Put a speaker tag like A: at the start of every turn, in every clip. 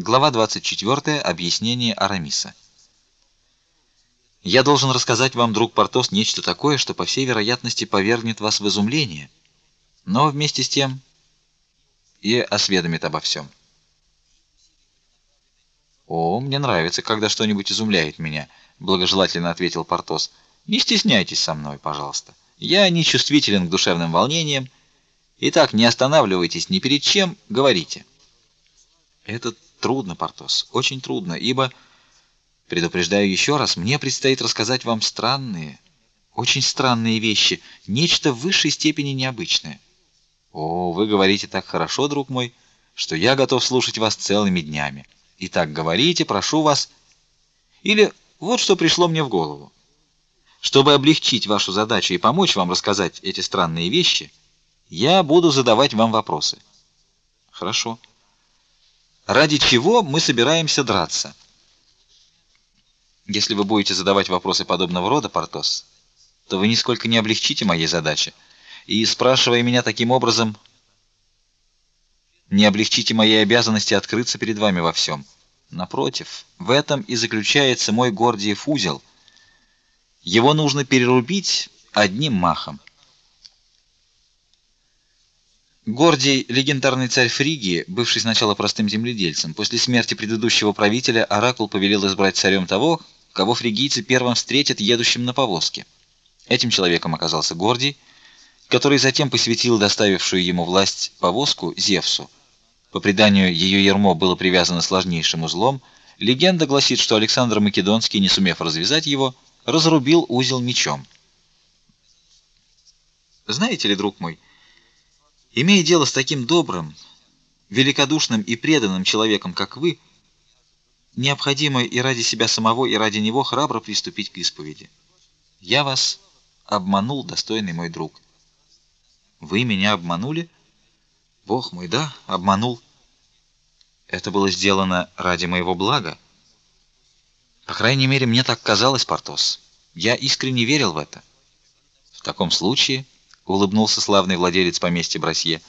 A: Глава 24. Объяснение Арамиса. Я должен рассказать вам, друг Портос, нечто такое, что по всей вероятности повергнет вас в изумление, но вместе с тем и осведомит обо всем. О, мне нравится, когда что-нибудь изумляет меня, благожелательно ответил Портос. Не стесняйтесь со мной, пожалуйста. Я не чувствителен к душевным волнениям. Итак, не останавливайтесь ни перед чем, говорите. Это трудно, Портос, очень трудно, ибо предупреждаю еще раз, мне предстоит рассказать вам странные, очень странные вещи, нечто в высшей степени необычное. О, вы говорите так хорошо, друг мой, что я готов слушать вас целыми днями. Итак, говорите, прошу вас. Или вот что пришло мне в голову. Чтобы облегчить вашу задачу и помочь вам рассказать эти странные вещи, я буду задавать вам вопросы. Хорошо. Ради чего мы собираемся драться? Если вы будете задавать вопросы подобного рода, Портос, то вы нисколько не облегчите моей задачи, и спрашивая меня таким образом, не облегчите моей обязанности открыться перед вами во всем. Напротив, в этом и заключается мой Гордиев узел. Его нужно перерубить одним махом. Гордий, легендарный царь Фригии, бывший сначала простым земледельцем, после смерти предыдущего правителя оракул повелел избрать царем того, кого фригийцы первым встретят едущим на повозке. Этим человеком оказался Гордий, который затем посвятил доставившую ему власть повозку Зевсу. По преданию, ее ярмо было привязано сложнейшим узлом. Легенда гласит, что Александр Македонский, не сумев развязать его, разрубил узел мечом. Знаете ли, друг мой, Имея дело с таким добрым, великодушным и преданным человеком, как вы, необходимо и ради себя самого, и ради него храбро приступить к исповеди. Я вас обманул, достойный мой друг. Вы меня обманули? Бог мой, да, обманул. Это было сделано ради моего блага. По крайней мере, мне так казалось, Портос. Я искренне верил в это. В таком случае улыбнулся славный владелец поместья Брасье.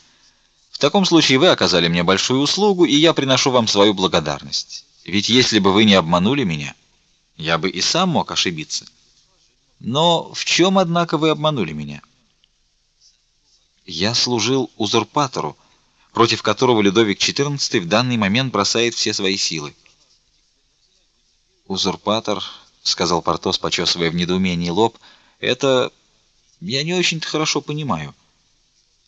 A: В таком случае вы оказали мне большую услугу, и я приношу вам свою благодарность. Ведь если бы вы не обманули меня, я бы и сам мог ошибиться. Но в чем, однако, вы обманули меня? Я служил узурпатору, против которого Людовик XIV в данный момент бросает все свои силы. Узурпатор, сказал Портос, почесывая в недоумении лоб, это я не очень-то хорошо понимаю.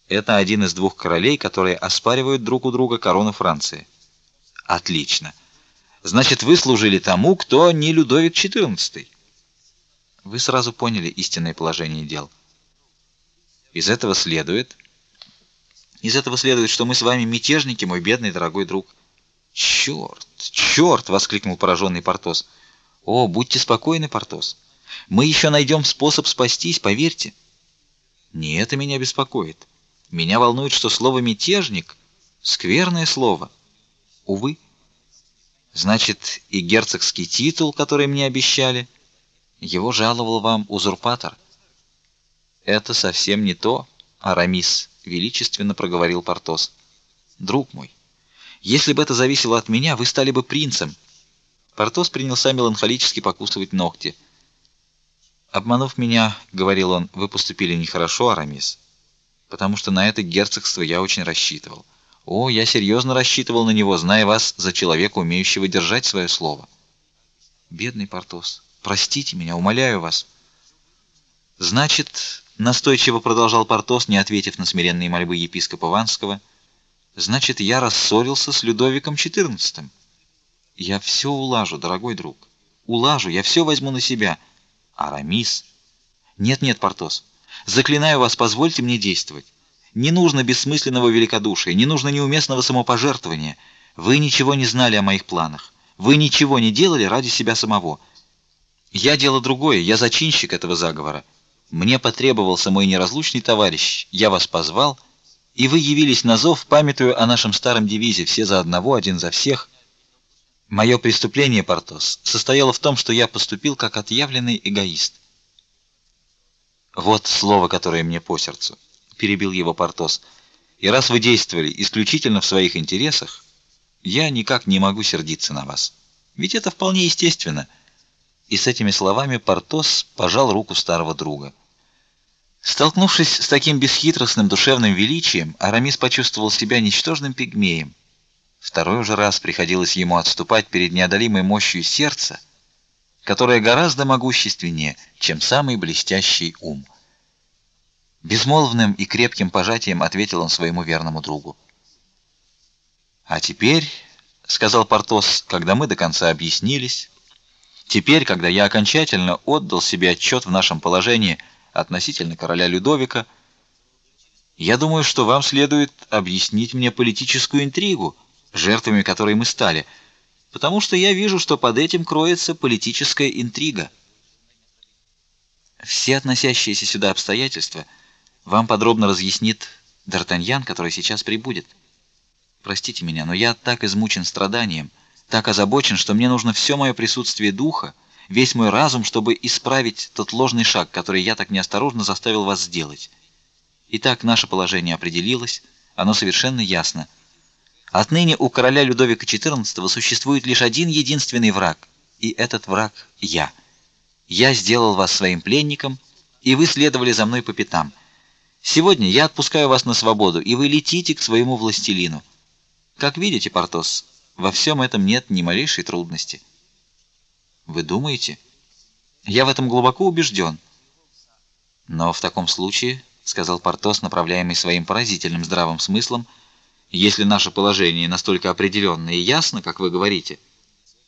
A: Это один из двух королей, которые оспаривают друг у друга корону Франции. Отлично. Значит, вы служили тому, кто не Людовик XIV. Вы сразу поняли истинное положение дел. Из этого следует, из этого следует, что мы с вами мятежники, мой бедный дорогой друг. Черт, черт! воскликнул пораженный Портос. О, будьте спокойны, Портос. Мы еще найдем способ спастись, поверьте. Не это меня беспокоит. Меня волнует, что слово мятежник скверное слово. Увы. Значит, и герцогский титул, который мне обещали, его жаловал вам узурпатор. Это совсем не то, Арамис, величественно проговорил Портос. Друг мой, если бы это зависело от меня, вы стали бы принцем. Портос принялся меланхолически покусывать ногти. Обманув меня, говорил он, вы поступили нехорошо, Арамис, потому что на это герцогство я очень рассчитывал. О, я серьезно рассчитывал на него, зная вас за человека, умеющего держать свое слово. Бедный Портос, простите меня, умоляю вас. Значит, настойчиво продолжал Портос, не ответив на смиренные мольбы епископа Ванского, значит, я рассорился с Людовиком XIV. Я все улажу, дорогой друг. Улажу, я все возьму на себя. Арамис. Нет, нет, Портос. Заклинаю вас, позвольте мне действовать. Не нужно бессмысленного великодушия, не нужно неуместного самопожертвования. Вы ничего не знали о моих планах. Вы ничего не делали ради себя самого. Я дело другое, я зачинщик этого заговора. Мне потребовался мой неразлучный товарищ. Я вас позвал, и вы явились на зов, памятуя о нашем старом девизе: все за одного, один за всех. Мое преступление, Портос, состояло в том, что я поступил как отъявленный эгоист. Вот слово, которое мне по сердцу, перебил его Портос. И раз вы действовали исключительно в своих интересах, Я никак не могу сердиться на вас. Ведь это вполне естественно. И с этими словами Портос пожал руку старого друга. Столкнувшись с таким бесхитростным душевным величием, Арамис почувствовал себя ничтожным пигмеем. Второй уже раз приходилось ему отступать перед неодолимой мощью сердца, которое гораздо могущественнее, чем самый блестящий ум. Безмолвным и крепким пожатием ответил он своему верному другу. А теперь, сказал Портос, когда мы до конца объяснились, теперь, когда я окончательно отдал себе отчет в нашем положении относительно короля Людовика, я думаю, что вам следует объяснить мне политическую интригу, жертвами которой мы стали, потому что я вижу, что под этим кроется политическая интрига. Все относящиеся сюда обстоятельства вам подробно разъяснит Д'Артаньян, который сейчас прибудет. Простите меня, но я так измучен страданием, так озабочен, что мне нужно все мое присутствие духа, весь мой разум, чтобы исправить тот ложный шаг, который я так неосторожно заставил вас сделать. Итак, наше положение определилось, оно совершенно ясно. Отныне у короля Людовика XIV существует лишь один единственный враг, и этот враг я. Я сделал вас своим пленником, и вы следовали за мной по пятам. Сегодня я отпускаю вас на свободу, и вы летите к своему властелину. Как видите, Портос, во всем этом нет ни малейшей трудности. Вы думаете? Я в этом глубоко убежден. Но в таком случае, сказал Портос, направляемый своим поразительным здравым смыслом, если наше положение настолько определенно и ясно, как вы говорите,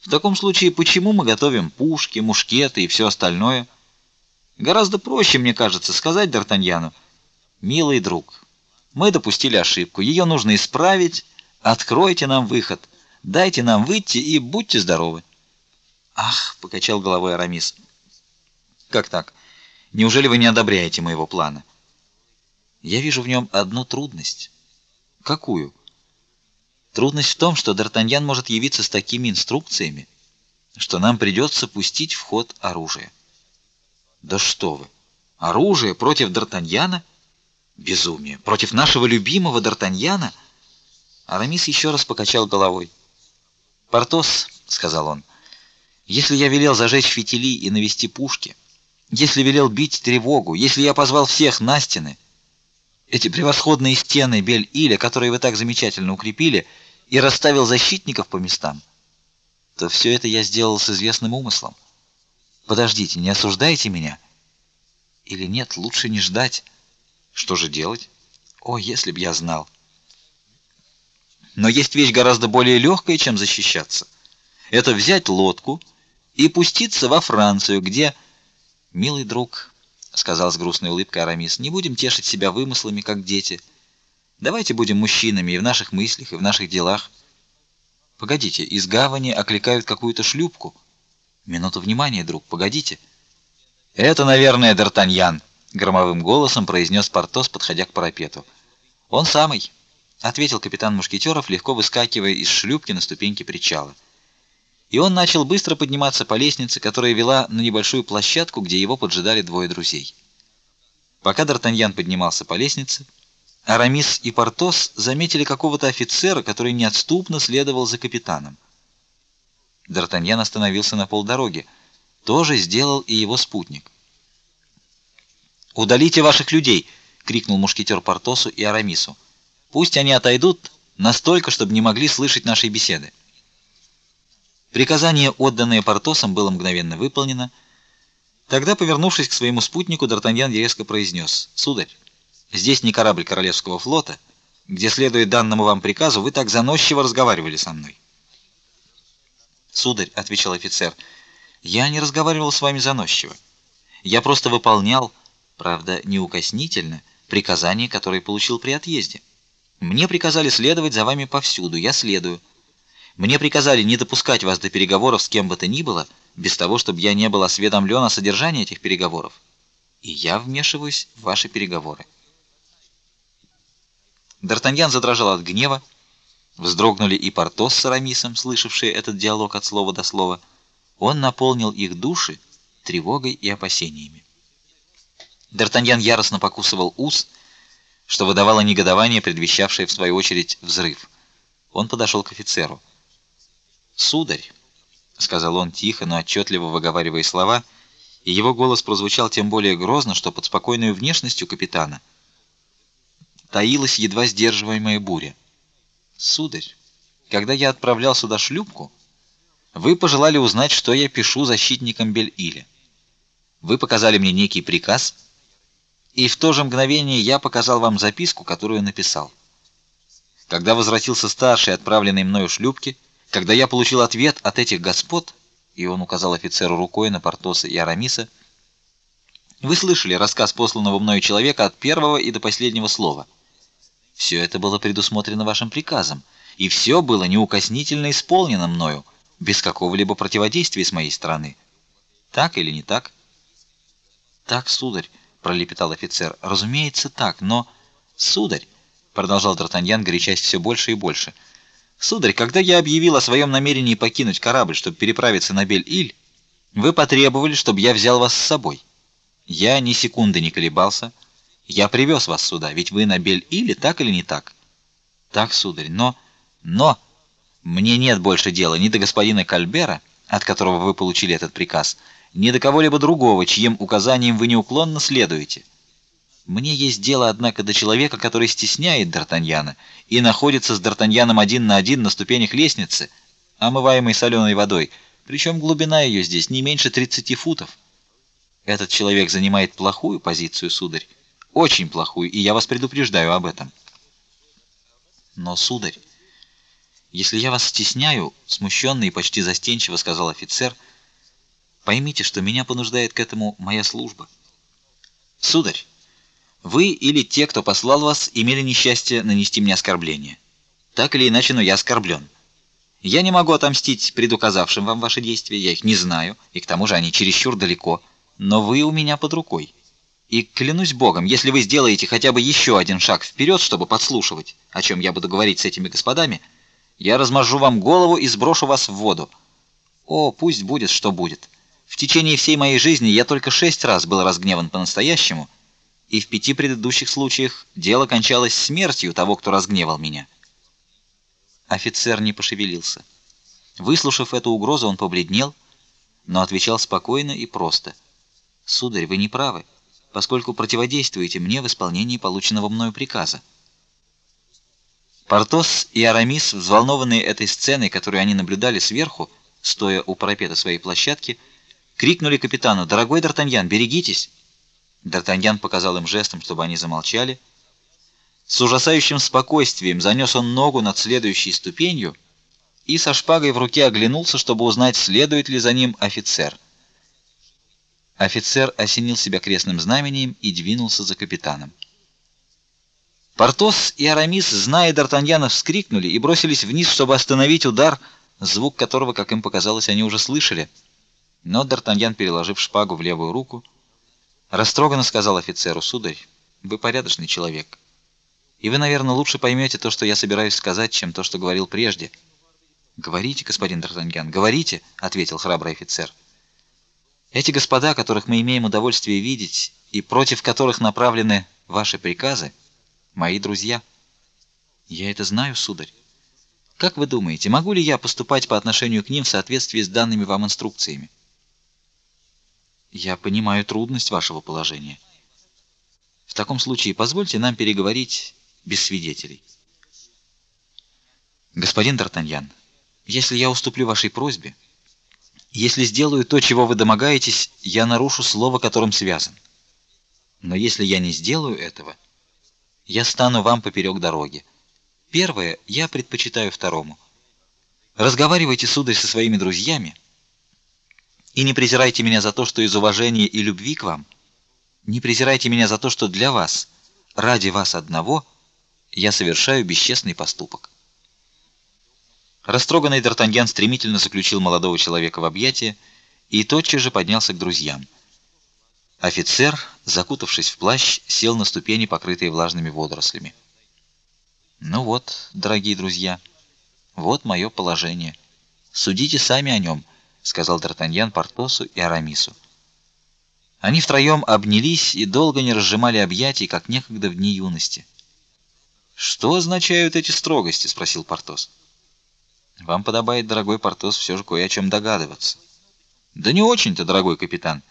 A: в таком случае почему мы готовим пушки, мушкеты и все остальное? Гораздо проще, мне кажется, сказать Д'Артаньяну: "Милый друг, мы допустили ошибку, ее нужно исправить, откройте нам выход, дайте нам выйти и будьте здоровы". Ах, покачал головой Арамис. Как так? Неужели вы не одобряете моего плана? Я вижу в нем одну трудность. Какую? Трудность в том, что Д'Артаньян может явиться с такими инструкциями, что нам придется пустить в ход оружие. Да что вы? Оружие против Д'Артаньяна? Безумие! Против нашего любимого Д'Артаньяна? Арамис еще раз покачал головой. "Портос", сказал он. "Если я велел зажечь фитили и навести пушки, если велел бить тревогу, если я позвал всех на стены, эти превосходные стены Бель-Иля, которые вы так замечательно укрепили, и расставил защитников по местам, то все это я сделал с известным умыслом. Подождите, не осуждайте меня. Или нет, лучше не ждать. Что же делать? О, если б я знал. Но есть вещь гораздо более легкая, чем защищаться. Это взять лодку и пуститься во Францию, где, милый друг, сказал с грустной улыбкой Арамис. Не будем тешить себя вымыслами, как дети. Давайте будем мужчинами и в наших мыслях, и в наших делах. Погодите, из гавани окликают какую-то шлюпку. Минуту внимания, друг, погодите. Это, наверное, Д'Артаньян, громовым голосом произнес Портос, подходя к парапету. Он самый, ответил капитан мушкетеров, легко выскакивая из шлюпки на ступеньки причала и он начал быстро подниматься по лестнице, которая вела на небольшую площадку, где его поджидали двое друзей. Пока Д'Артаньян поднимался по лестнице, Арамис и Портос заметили какого-то офицера, который неотступно следовал за капитаном. Д'Артаньян остановился на полдороги. То же сделал и его спутник. "Удалите ваших людей!" крикнул мушкетер Портосу и Арамису. "Пусть они отойдут настолько, чтобы не могли слышать нашей беседы". Приказание, отданное Портосом, было мгновенно выполнено. Тогда, повернувшись к своему спутнику, Д'Артаньян резко произнес: "Сударь, здесь не корабль королевского флота, где следует данному вам приказу, вы так заносчиво разговаривали со мной". "Сударь", отвечал офицер, "я не разговаривал с вами заносчиво. Я просто выполнял, правда, неукоснительно, приказание, которое получил при отъезде. Мне приказали следовать за вами повсюду, я следую. Мне приказали не допускать вас до переговоров с кем бы то ни было, без того, чтобы я не был осведомлен о содержании этих переговоров. И я вмешиваюсь в ваши переговоры. Д'Артаньян задрожал от гнева, вздрогнули и Портос с Арамисом, слышавшие этот диалог от слова до слова. Он наполнил их души тревогой и опасениями. Д'Артаньян яростно покусывал ус, что выдавало негодование, предвещавшее в свою очередь взрыв. Он подошел к офицеру. "Сударь", сказал он тихо, но отчетливо выговаривая слова, и его голос прозвучал тем более грозно, что под спокойной внешностью капитана таилась едва сдерживаемая буря. "Сударь, когда я отправлял сюда шлюпку, вы пожелали узнать, что я пишу защитникам Бель-Иля. Вы показали мне некий приказ, и в то же мгновение я показал вам записку, которую написал. Когда возвратился старший отправленный мною шлюпки, когда я получил ответ от этих господ, и он указал офицеру рукой на Портоса и Арамиса, вы слышали рассказ посланного мною человека от первого и до последнего слова. Все это было предусмотрено вашим приказом, и все было неукоснительно исполнено мною, без какого-либо противодействия с моей стороны. Так или не так? Так, сударь, пролепетал офицер. Разумеется, так, но сударь, продолжал Д'Артаньян, горячась все больше и больше. Сударь, когда я объявил о своем намерении покинуть корабль, чтобы переправиться на Бель-Иль, вы потребовали, чтобы я взял вас с собой. Я ни секунды не колебался. Я привез вас сюда, ведь вы на Бель-Иле, так или не так? Так, сударь, но но мне нет больше дела ни до господина Кальбера, от которого вы получили этот приказ, ни до кого-либо другого, чьим указаниям вы неуклонно следуете. Мне есть дело, однако, до человека, который стесняет Д'Артаньяна и находится с Д'Артаньяном один на один на ступенях лестницы, омываемой соленой водой, причем глубина ее здесь не меньше 30 футов. Этот человек занимает плохую позицию, сударь, очень плохую, и я вас предупреждаю об этом. Но, сударь, если я вас стесняю, смущенно и почти застенчиво сказал офицер, — Поймите, что меня понуждает к этому моя служба. Сударь, вы или те, кто послал вас, имели несчастье нанести мне оскорбление. Так или иначе, но я оскорблен. Я не могу отомстить предуказавшим вам ваши действия, я их не знаю, и к тому же они чересчур далеко, но вы у меня под рукой. И клянусь Богом, если вы сделаете хотя бы еще один шаг вперед, чтобы подслушивать, о чем я буду говорить с этими господами, я размажу вам голову и сброшу вас в воду. О, пусть будет, что будет. В течение всей моей жизни я только шесть раз был разгневан по-настоящему, и в пяти предыдущих случаях дело кончалось смертью того, кто разгневал меня. Офицер не пошевелился. Выслушав эту угрозу, он побледнел, но отвечал спокойно и просто: "Сударь, вы не правы, поскольку противодействуете мне в исполнении полученного мною приказа". Портос и Арамис, взволнованные этой сценой, которую они наблюдали сверху, стоя у парапета своей площадки, крикнули капитану: "Дорогой Д'Артаньян, берегитесь!" Д'Артаньян показал им жестом, чтобы они замолчали. С ужасающим спокойствием занес он ногу над следующей ступенью и со шпагой в руке оглянулся, чтобы узнать, следует ли за ним офицер. Офицер осенил себя крестным знамением и двинулся за капитаном. Портос и Арамис, зная Д'Артаньяна, вскрикнули и бросились вниз, чтобы остановить удар, звук которого, как им показалось, они уже слышали. Но Д'Артаньян, переложив шпагу в левую руку, растроганно сказал офицеру: "Сударь, вы порядочный человек. И вы, наверное, лучше поймете то, что я собираюсь сказать, чем то, что говорил прежде". "Говорите, господин Д'Артаньян, говорите", ответил храбрый офицер. "Эти господа, которых мы имеем удовольствие видеть и против которых направлены ваши приказы, мои друзья". "Я это знаю, сударь. Как вы думаете, могу ли я поступать по отношению к ним в соответствии с данными вам инструкциями?" Я понимаю трудность вашего положения. В таком случае позвольте нам переговорить без свидетелей. Господин Д'Артаньян, если я уступлю вашей просьбе, если сделаю то, чего вы домогаетесь, я нарушу слово, которым связан. Но если я не сделаю этого, я стану вам поперек дороги. Первое я предпочитаю второму. Разговаривайте, сударь, со своими друзьями, и не презирайте меня за то, что из уважения и любви к вам, не презирайте меня за то, что для вас, ради вас одного, я совершаю бесчестный поступок. Растроганный Д'Артаньян стремительно заключил молодого человека в объятия и тотчас же поднялся к друзьям. Офицер, закутавшись в плащ, сел на ступени, покрытые влажными водорослями. Ну вот, дорогие друзья, вот мое положение. Судите сами о нем сказал Д'Артаньян Портосу и Арамису. Они втроем обнялись и долго не разжимали объятий, как некогда в дни юности. Что означают эти строгости, спросил Портос. Вам подобает, дорогой Портос, все же кое о чем догадываться. Да не очень-то, дорогой капитан.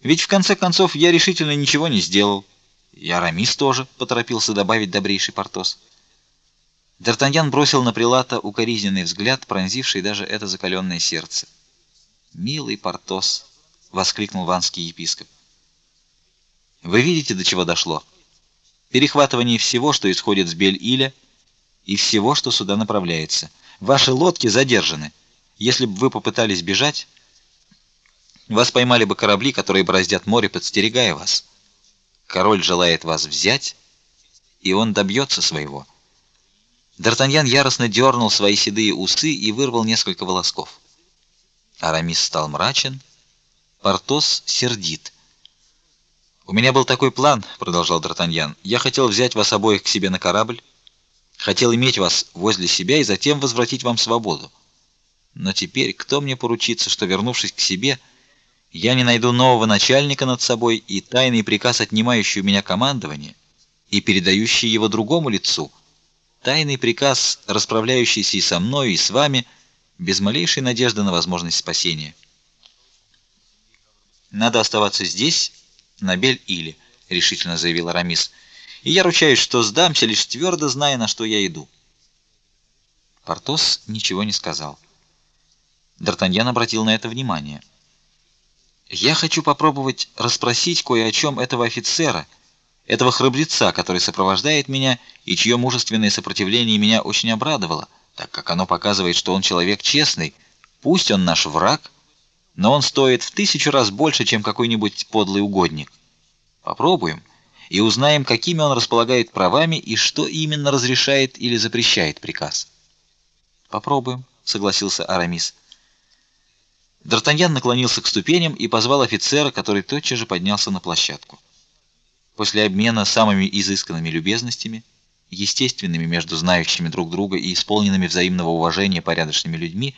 A: Ведь в конце концов я решительно ничего не сделал. И Арамис тоже, поторопился добавить добрейший Портос. Д'Артаньян бросил на прилата укоризненный взгляд, пронзивший даже это закаленное сердце. "Милый Портос", воскликнул ванский епископ. "Вы видите, до чего дошло? Перехватывание всего, что исходит с Бель-Иля, и всего, что сюда направляется. Ваши лодки задержаны. Если бы вы попытались бежать, вас поймали бы корабли, которые бороздят море, подстерегая вас. Король желает вас взять, и он добьется своего. Д'Артаньян яростно дернул свои седые усы и вырвал несколько волосков. Арамис стал мрачен, Портос сердит. У меня был такой план, продолжал Д'Артаньян. Я хотел взять вас обоих к себе на корабль, хотел иметь вас возле себя и затем возвратить вам свободу. Но теперь кто мне поручится, что вернувшись к себе, я не найду нового начальника над собой и тайный приказ, отнимающий у меня командование и передающий его другому лицу, тайный приказ, расправляющийся и со мной, и с вами, без малейшей надежды на возможность спасения. Надо оставаться здесь, на Бель-Иле, решительно заявил Арамис. И я ручаюсь, что сдамся, лишь твердо зная, на что я иду. Портос ничего не сказал. Д'Артаньян обратил на это внимание. Я хочу попробовать расспросить кое о чем этого офицера, этого храбреца, который сопровождает меня и чье мужественное сопротивление меня очень обрадовало, так как оно показывает, что он человек честный. Пусть он наш враг, но он стоит в тысячу раз больше, чем какой-нибудь подлый угодник. Попробуем и узнаем, какими он располагает правами и что именно разрешает или запрещает приказ. Попробуем, согласился Арамис. Д'Артаньян наклонился к ступеням и позвал офицера, который тотчас же поднялся на площадку. После обмена самыми изысканными любезностями, естественными между знающими друг друга и исполненными взаимного уважения порядочными людьми,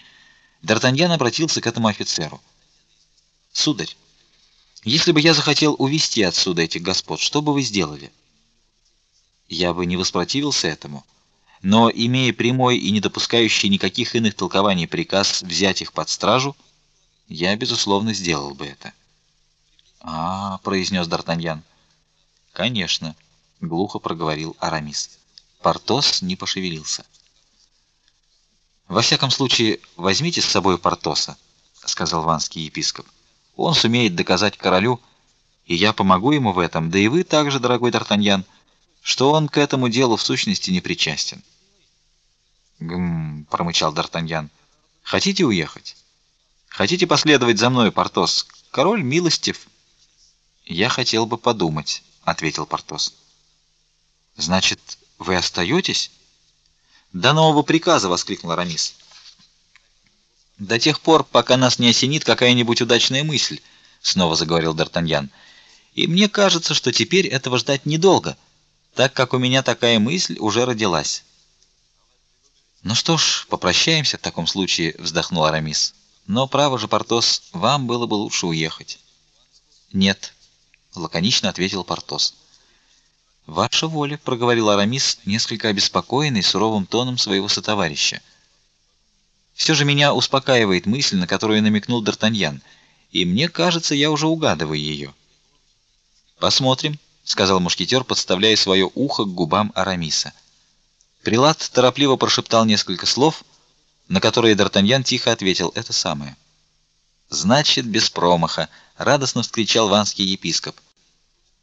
A: Д'Артаньян обратился к этому офицеру. Сударь, если бы я захотел увести отсюда этих господ, что бы вы сделали? Я бы не воспротивился этому, но имея прямой и не допускающий никаких иных толкований приказ взять их под стражу, я безусловно сделал бы это. А, произнес Д'Артаньян. Конечно, глухо проговорил Арамис. Портос не пошевелился. Во всяком случае, возьмите с собой Портоса, сказал ванский епископ. Он сумеет доказать королю, и я помогу ему в этом, да и вы также, дорогой Д'Артаньян, что он к этому делу в сущности не причастен. Гм, промычал Д'Артаньян. Хотите уехать? Хотите последовать за мной, Портос? Король милостив. Я хотел бы подумать, ответил Портос. Значит, вы остаетесь? До нового приказа, воскликнул Арамис. До тех пор, пока нас не осенит какая-нибудь удачная мысль, снова заговорил Д'Артаньян. И мне кажется, что теперь этого ждать недолго, так как у меня такая мысль уже родилась. Ну что ж, попрощаемся в таком случае, вздохнул Арамис. Но право же, Портос, вам было бы лучше уехать. Нет, лаконично ответил Портос. Ваша воля, проговорил Арамис, несколько обеспокоенный суровым тоном своего сотоварища. Все же меня успокаивает мысль, на которую намекнул Д'Артаньян, и мне кажется, я уже угадываю ее. Посмотрим, сказал мушкетер, подставляя свое ухо к губам Арамиса. Прилад торопливо прошептал несколько слов, на которые Д'Артаньян тихо ответил: "Это самое". Значит, без промаха, радостно вскричал ванский епископ.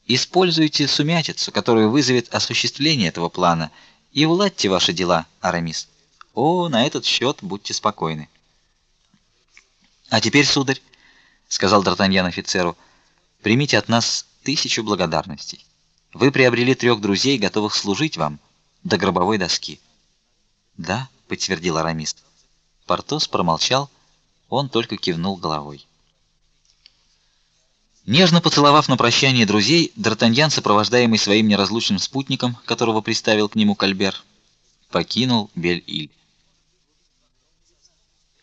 A: Используйте сумятицу, которая вызовет осуществление этого плана, и уладьте ваши дела, Арамис. О, на этот счет будьте спокойны. А теперь, сударь, сказал Д'Артаньян офицеру, примите от нас тысячу благодарностей. Вы приобрели трех друзей, готовых служить вам до гробовой доски. Да, подтвердил Арамис. Портос промолчал, он только кивнул головой. Нежно поцеловав на прощание друзей, Д'Артаньян, сопровождаемый своим неразлучным спутником, которого приставил к нему Кальбер, покинул Бель-Иль.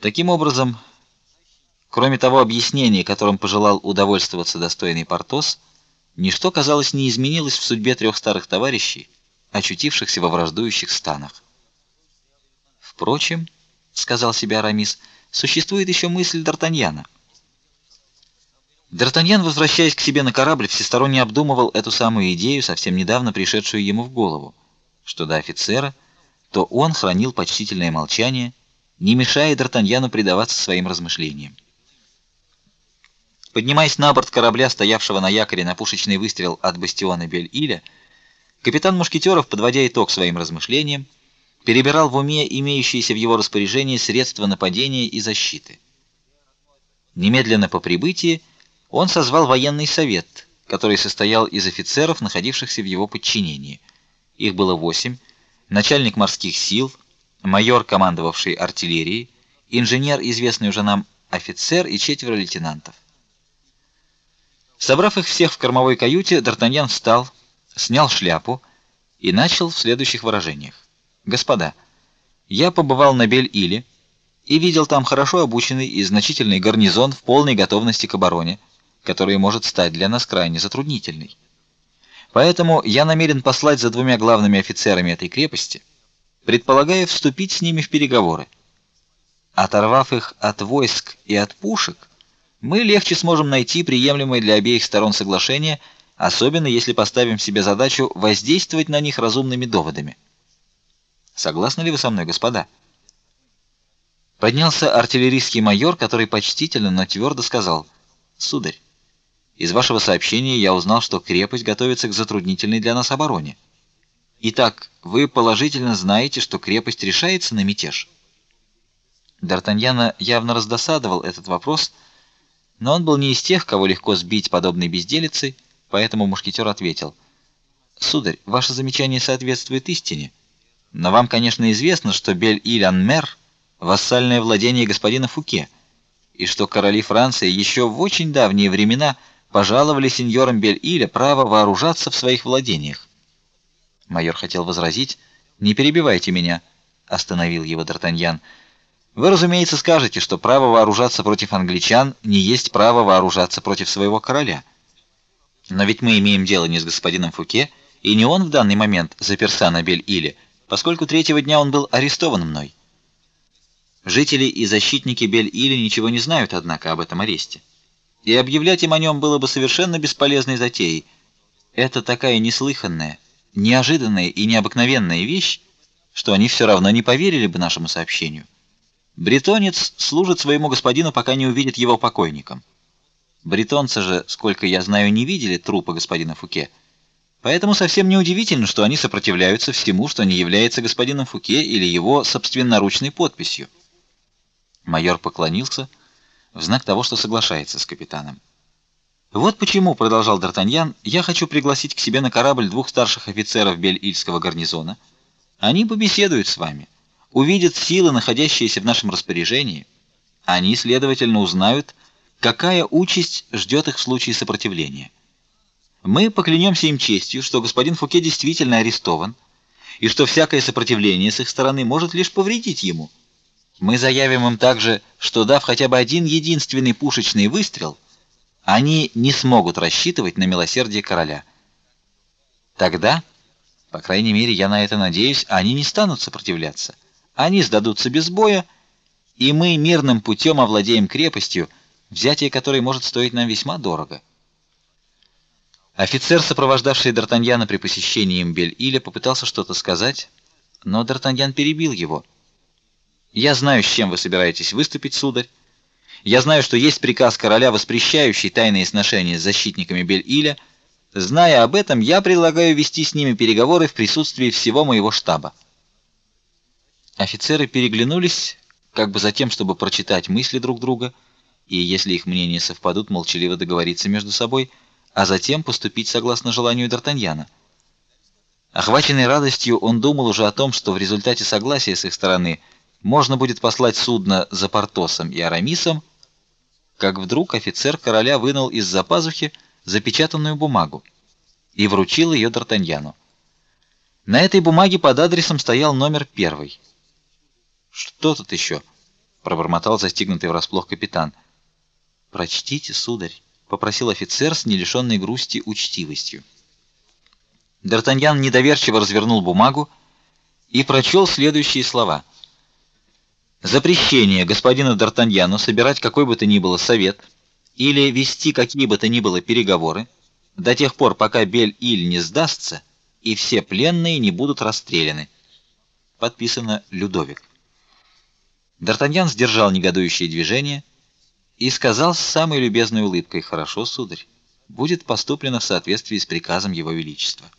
A: Таким образом, кроме того объяснения, которым пожелал удовольствоваться достойный Портос, ничто, казалось, не изменилось в судьбе трех старых товарищей, очутившихся во враждующих станах. Впрочем, сказал себе Арамис, существует еще мысль Д'Артаньяна. Д'Артаньян, возвращаясь к себе на корабль, всесторонне обдумывал эту самую идею, совсем недавно пришедшую ему в голову, что до офицера, то он хранил почтительное молчание, не мешая Д'Артаньяну предаваться своим размышлениям. Поднимаясь на борт корабля, стоявшего на якоре на пушечный выстрел от бастиона Бель-Иля, капитан мушкетеров, подводя итог своим размышлениям, перебирал в уме имеющиеся в его распоряжении средства нападения и защиты. Немедленно по прибытии он созвал военный совет, который состоял из офицеров, находившихся в его подчинении. Их было восемь: начальник морских сил, майор, командовавший артиллерией, инженер, известный уже нам офицер и четверо лейтенантов. Собрав их всех в кормовой каюте, Д'Артаньян встал, снял шляпу и начал в следующих выражениях: "Господа, я побывал на Бель-Иле и видел там хорошо обученный и значительный гарнизон в полной готовности к обороне, которая может стать для нас крайне затруднительной. Поэтому я намерен послать за двумя главными офицерами этой крепости, предполагая вступить с ними в переговоры. Оторвав их от войск и от пушек, мы легче сможем найти приемлемое для обеих сторон соглашение, особенно если поставим себе задачу воздействовать на них разумными доводами. Согласны ли вы со мной, господа? Поднялся артиллерийский майор, который почтительно, но твердо сказал: "Сударь, из вашего сообщения я узнал, что крепость готовится к затруднительной для нас обороне. Итак, вы положительно знаете, что крепость решается на мятеж?" Д'Артаньяна явно раздосадовал этот вопрос но он был не из тех, кого легко сбить подобной безделицей, поэтому мушкетер ответил: "Сударь, ваше замечание соответствует истине, но вам, конечно, известно, что Бель-Иль-Ан-Мер вассальное владение господина Фуке, и что короли Франции еще в очень давние времена пожаловали сеньорам Бель-Иля право вооружаться в своих владениях". Майор хотел возразить: "Не перебивайте меня", остановил его Д'Артаньян. Вы, разумеется, скажете, что право вооружаться против англичан не есть право вооружаться против своего короля. Но ведь мы имеем дело не с господином Фуке, и не он в данный момент заперся на Бель-Иле, поскольку третьего дня он был арестован мной. Жители и защитники Бель-Иля ничего не знают, однако, об этом аресте. И объявлять им о нем было бы совершенно бесполезной затеей. Это такая неслыханная, неожиданная и необыкновенная вещь, что они все равно не поверили бы нашему сообщению. Бретонец служит своему господину, пока не увидит его покойником. Бретонцы же, сколько я знаю, не видели трупа господина Фуке. Поэтому совсем не удивительно, что они сопротивляются всему, что не является господином Фуке или его собственноручной подписью. Майор поклонился в знак того, что соглашается с капитаном. Вот почему, продолжал Д'Артаньян, я хочу пригласить к себе на корабль двух старших офицеров Бель-Ильского гарнизона. Они побеседуют с вами увидят силы, находящиеся в нашем распоряжении, они, следовательно, узнают, какая участь ждет их в случае сопротивления. Мы поклянемся им честью, что господин Фуке действительно арестован, и что всякое сопротивление с их стороны может лишь повредить ему. Мы заявим им также, что дав хотя бы один единственный пушечный выстрел, они не смогут рассчитывать на милосердие короля. Тогда, по крайней мере, я на это надеюсь, они не станут сопротивляться. Они сдадутся без боя, и мы мирным путем овладеем крепостью, взятие которой может стоить нам весьма дорого. Офицер, сопровождавший Д'Артаньяна при посещении Имбель-Иля, попытался что-то сказать, но Д'Артаньян перебил его. Я знаю, с чем вы собираетесь выступить, сударь. Я знаю, что есть приказ короля, воспрещающий тайные сношения с защитниками Бель-Иля. Зная об этом, я предлагаю вести с ними переговоры в присутствии всего моего штаба. Офицеры переглянулись, как бы за тем, чтобы прочитать мысли друг друга, и если их мнения совпадут, молчаливо договориться между собой, а затем поступить согласно желанию Д'Артаньяна. Охваченный радостью, он думал уже о том, что в результате согласия с их стороны можно будет послать судно за Портосом и Арамисом, как вдруг офицер короля вынул из-за пазухи запечатанную бумагу и вручил ее Д'Артаньяну. На этой бумаге под адресом стоял номер первый. Что тут еще? пробормотал застигнутый врасплох капитан. Прочтите, сударь, попросил офицер с нелишенной грусти учтивостью. Д'Артаньян недоверчиво развернул бумагу и прочел следующие слова: Запрещение господину Д'Артаньяну собирать какой бы то ни было совет или вести какие бы то ни было переговоры до тех пор, пока Бель-Иль не сдастся и все пленные не будут расстреляны. Подписано Людовик. Д'Артаньян сдержал негодующее движение и сказал с самой любезной улыбкой: "Хорошо, сударь, будет поступлено в соответствии с приказом его величества".